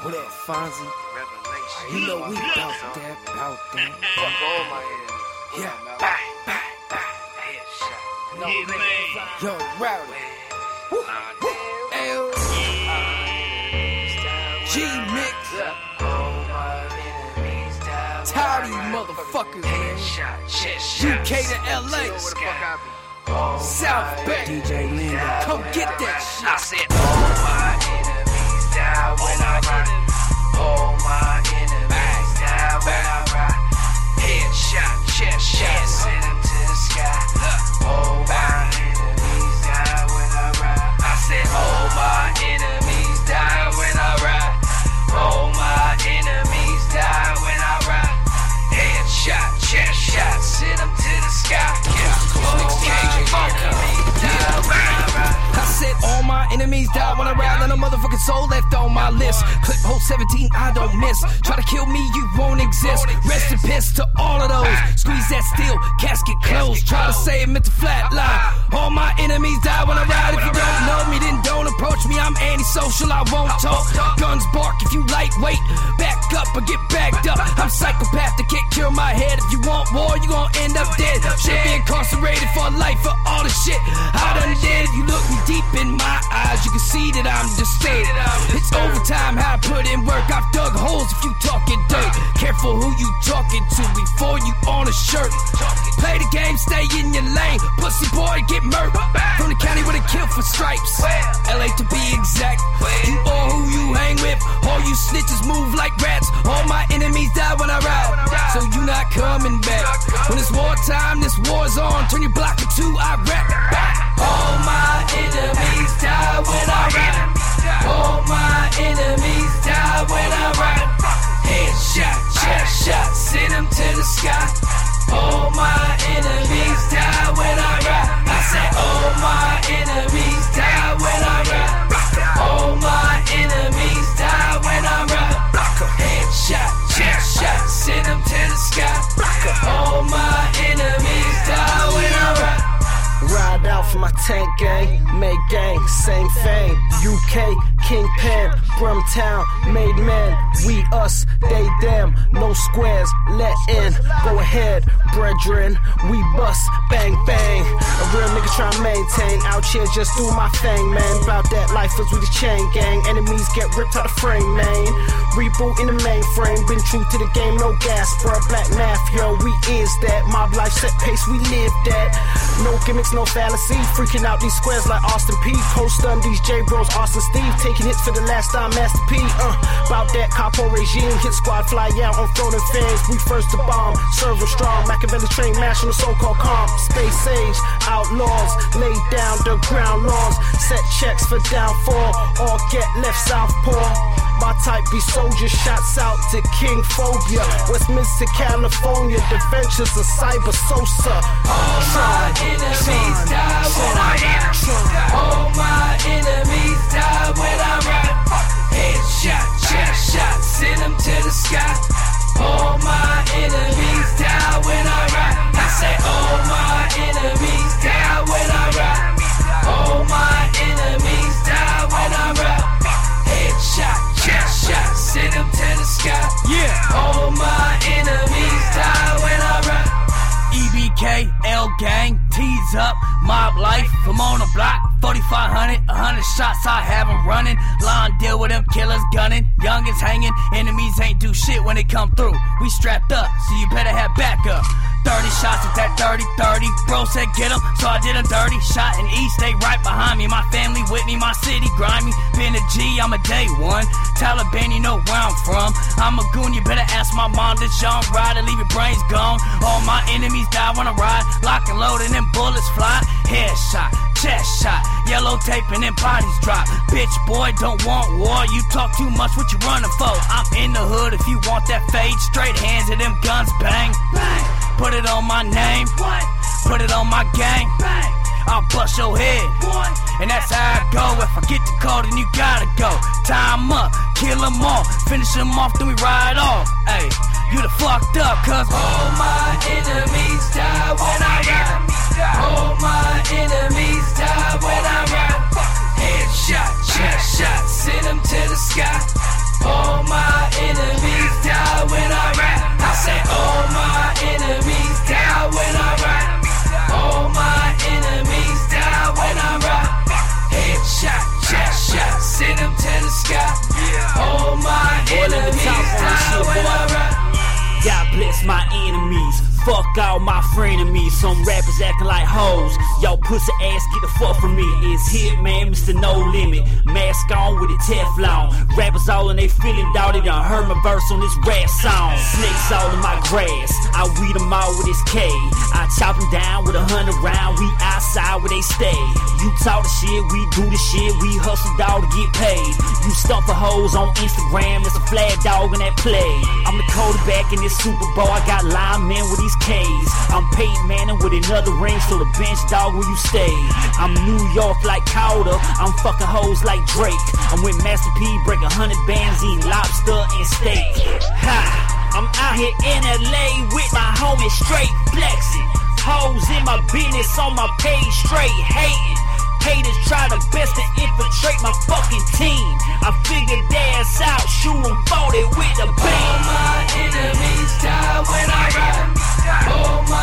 What up, Fonzie? You know we bout that, bout that. Fuck all my enemies. Yeah. Bang, bang, bang. Headshot. No Yeah, man. Yo, Rowdy. L. G Mix. Tired of you motherfuckers, man. UK to LA. South Bay. DJ Lindo. Come get that shit. I said all my when I ride. All my enemies die when I ride. Headshot, chest shot, enemies die when I ride, and a motherfucking soul left on my list. Clip hole 17, I don't miss. Try to kill me, you won't exist. Rest in peace to all of those. Squeeze that steel, casket closed. Try to it meant to flatline. All my enemies die when I ride. If you don't know me, then don't approach me. I'm antisocial, I won't talk. Guns bark if you lightweight. Back up or get my head. If you want war, you gon' end up dead. Should be incarcerated for life for all the shit I done did. If you look me deep in my eyes, you can see that I'm just dead. It's overtime how I put in work. I've dug holes if you talking dirt. Careful who you talking to before you on a shirt. Play the game, stay in your lane. Pussy boy, get murked. From the county where they kill for stripes. LA to be exact. You all who you hang with. All you snitches move like rats. All my enemies die. So you not coming back. When it's wartime, this war's on. Turn your block into Iraq. My tank gang, make gang, same thing. UK, Kingpin, Brumtown, made men. We us, they them, no squares, let in. Go ahead, brethren, we bust, bang bang. A real nigga try to maintain, out here just do my thing, man. About that life is with the chain gang, enemies get ripped out of frame, man. Reboot in the mainframe, been true to the game, no gas, bruh. Black mafia, we is that. Mob life set pace, we live that. No gimmicks, no fallacy. Freaking out these squares like Austin P. Coast stun these J Bros, Austin Steve. Taking hits for the last time, Master P. Uh, about that capo regime. Hit squad, fly out on floating fans. We first to bomb, serve strong. Machiavelli train, mash on the so called calm. Space age, outlaws. Lay down the ground laws. Set checks for downfall. All get left southpaw. My type be soldier, shots out to King Phobia. Westminster, California, the ventures of Cyber Sosa. All my enemies die when I ride. All my enemies die when I'm ride. I'm on the block, 4500, 100 shots I have 'em running, line deal with them killers gunning, youngins hanging, enemies ain't do shit when they come through, we strapped up, so you better have backup. 30 shots at that 30 30. Bro said get get 'em, so I did a dirty shot in East. They right behind me. My family with me, my city grimy. Been a G, I'm a day one. Taliban, you know where I'm from. I'm a goon, you better ask my mom. This young rider, leave your brains gone. All my enemies die when I ride. Lock and load and then bullets fly. Headshot, chest shot, yellow tape and then bodies drop. Bitch, boy, don't want war. You talk too much, what you running for? I'm in the hood if you want that fade. Straight hands and them guns bang. Bang. Put it on my name. What? Put it on my gang. Bang. I'll bust your head. What? And that's how I go. If I get the call, then you gotta go. Time up, kill them all. Finish them off, then we ride off. Hey, you the fucked up, cuz. All my enemies die when I ride. Headshot. All my enemies die when I. Headshot, chest shot, send them to the sky. All my enemies die when I. I say all my enemies die when I. All my enemies die when I. Headshot, chest shot, send them to the sky. All my enemies die when I. God bless my enemies. Fuck all my frenemies. Some rappers acting like hoes. Yo, pussy ass, get the fuck from me. It's Hitman, Mr. No Limit. Mask on Teflon. Rappers all in they feeling dog. They heard my verse on this rap song. Snakes all in my grass. I weed them all with this K. I chop them down with a hundred round. We outside where they stay. You talk the shit, we do the shit. We hustle dog to get paid. You stuff for hoes on Instagram. There's a flag dog in that play. I'm the quarterback in this Super Bowl. I got linemen with these K's. I'm Peyton Manning with another ring, so the bench dog where you stay. I'm New York like Calder. I'm fucking hoes like Drake. I'm with Master P, break a hundred bands, eating lobster and steak. Ha! I'm out here in LA with my homies straight flexing. Hoes in my business on my page straight hating. Haters try the best to infiltrate my fucking team. I figured ass out, shoot 'em 40 with a All my enemies die when I ride. All my